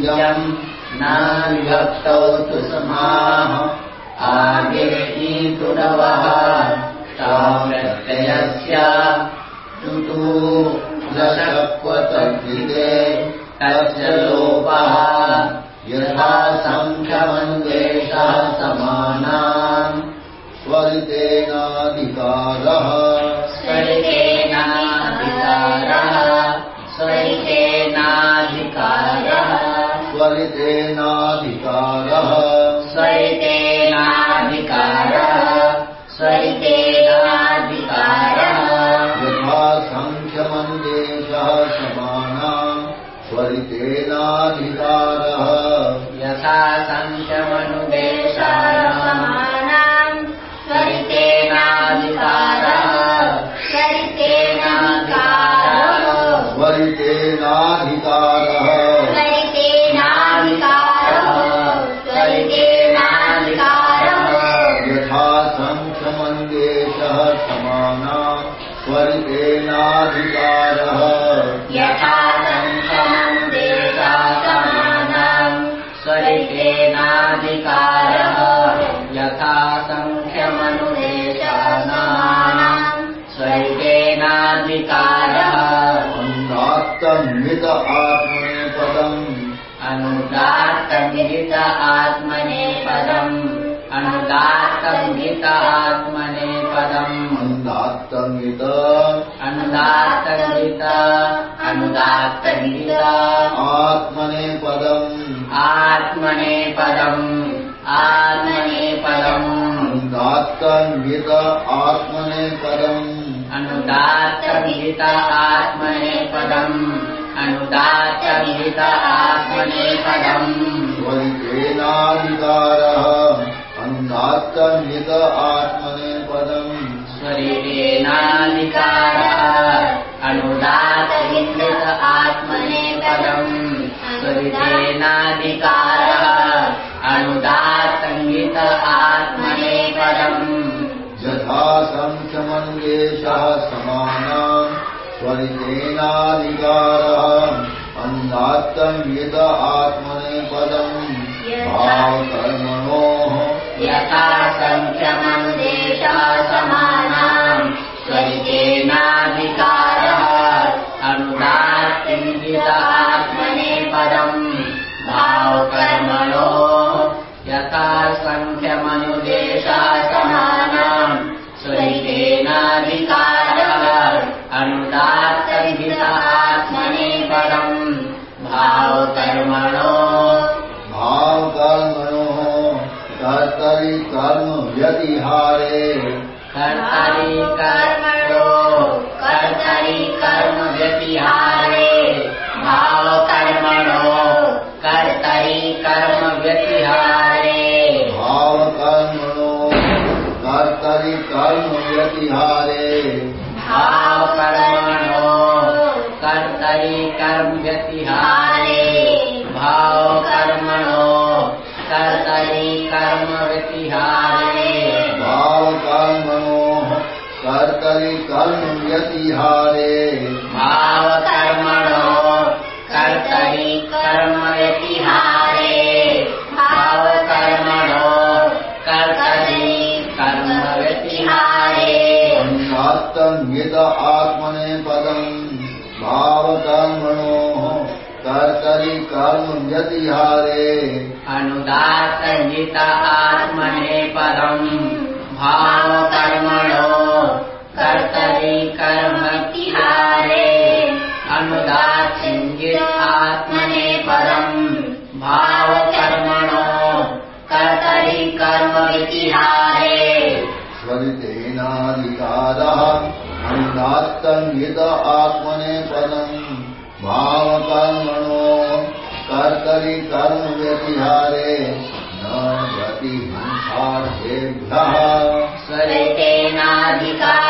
व्यञ्जम् न विभक्तौ तु समाः। आगे नवः। प्रत्ययस्य तु दशक्वतद्विते तस्य लोपः। यथा सङ्ख्यमन्वेषः समानाम् स्वरितेनाधिकारः। स्वरितेनाधिकारः। स्वरितेनाधिकारः स्वरितेनाधिकारः स्वरितेनाधिकारः स्वरितेनाधिकारः यथा सङ्ख्यमन्वेषः समानाम् स्वरितेनाधिकारः यथा सङ्ख्यमनुदेशानाम् स्वरितेनाधिकारः अन्दात्तमित आत्मनेपदम् अनुदात्तमिहित आत्मने पदम् अनुदात्तमिहित आत्मने पदम् अन्दात्तमित। अनुदात्तमिहित अनुदात्तमिहित आत्मनेपदम्। आत्मने पदम् आत्मने पदम् अन्दात्तमित आत्मनेपदम् अनुदात्तमिहित आत्मने पदम्। अनुदात्तमिहित आत्मने पदम्। स्वरितेनाधिकारः अन्दात्तमित आत्मनेपदम् स्वरितेनाधिकारः अनुदातमिहित आत्मने पदम्। स्वरितेनाधिकारः अनुदातङ्गित आत्मने पदम्। यथा समानाम् स्वरितेनाधिकारः अन्दात्तमित आत्मनेपदम् भावकर्मणोः यथा सङ्ख्यमनुदेशः समानाम् स्वरितेनाधिकारः अनुदात्तङ्गित कर्तरि कर्मणो कर्तरि कर्म व्यतिहारे। भावकर्मणो कर्तरि कर्म व्यतिहारे। भावकर्मणो कर्तरि कर्म व्यतिहारे। भावकर्मणो कर्तरि कर्म व्यतिहारे। भावकर्मणो कर्तरि कर्म व्यतिहारे कर्म व्यतिहारे भावकर्मणो कर्तरि कर्म व्यतिहारे भावकर्मणो कर्तरि कर्म व्यतिहारे अन्नात्तङ्गित आत्मनेपदम् भावकर्मणोः कर्तरि कर्म व्यतिहारे अनुदात्तजित आत्मने पदम् भावकर्मणो कर्तरि कर्म तिहारे अनुदात्तजित आत्मने पदम् भावकर्मणो कर्तरि कर्म वितिहारे स्वरितेनाधिकारः अन्नात्तङ्गित आत्मनेपदम् भावकर्मणो कर्तरि कर्म व्यतिहारे न गतिहिंसार्थेभ्यः। स्वरितेनाधिकारः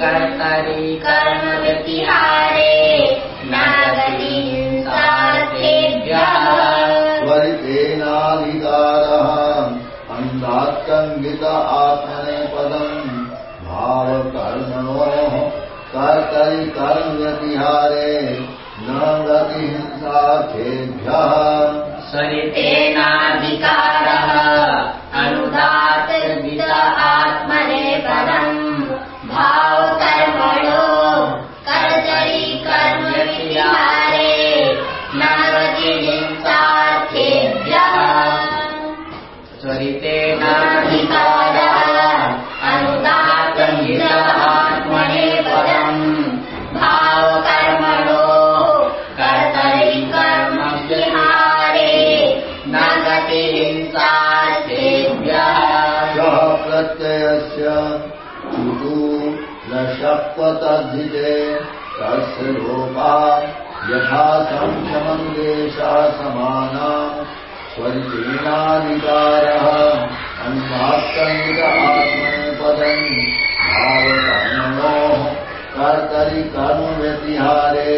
कर्तरि कर्मविहारे कर्मगतिहारे नेभ्यरितेनाधिकारः अन्धात्मङ्गित आत्मनेपदम् भावकर्मणोः कर्तरि कर्मव्यतिहारे न रतिहिंसाथेभ्यः सरितेनाधिकारः लशक्वतद्धिते तस्य लोपा यथा संक्षमन्देशा समाना स्वरितेनाधिकारः अन्वात्तङ्गित आत्मनेपदम् भावकर्मणोः कर्तरि कर्मव्यतिहारे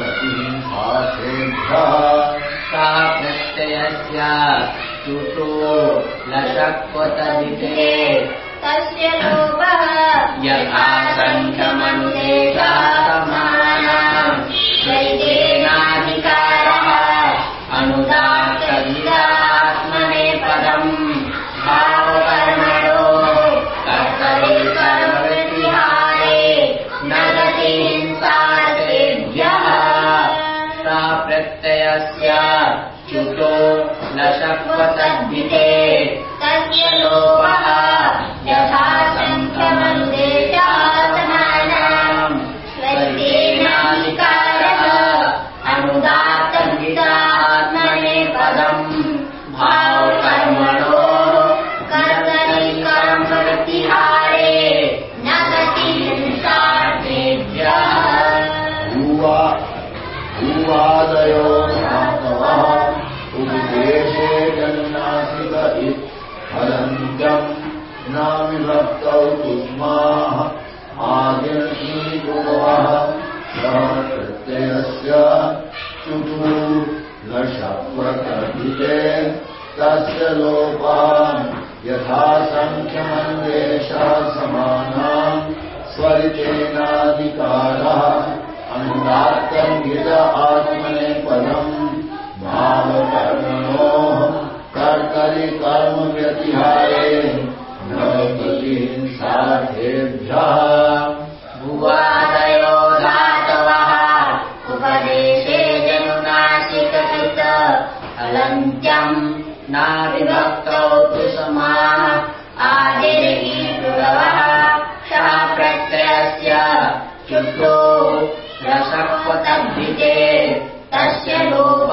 गतिहिंसार्थेभ्यः सा प्रत्ययस्य चुटो लशक्वतदिते तस्य लोपः यथा सङ्ख्यमनुदेशा समानाम् शैलेनाधिकारः अनुदातविदात्मने पदम् भावकर्मणो कर्मविहारे न गतिहिंसार्थेभ्यः सा प्रत्ययस्य तस्य कर्मविहारे न गतिहिंसार्थेभ्यः भूवा भूवादयो धातवः उपदेशे जन्नासिक फलन्त्यम् विभक्तौ कुस्माः आदिर्षीकुवः सः प्रत्ययस्य चुटु लशप्रकथिते तस्य लोपान् यथा सङ्ख्यमन्वेषः समानाम् स्वरितेनाधिकारः अनुदात्तङ्गित आत्मने पदम् भावकर्मणोः कर्तरि कर्म व्यतिहारे तस्य लोपः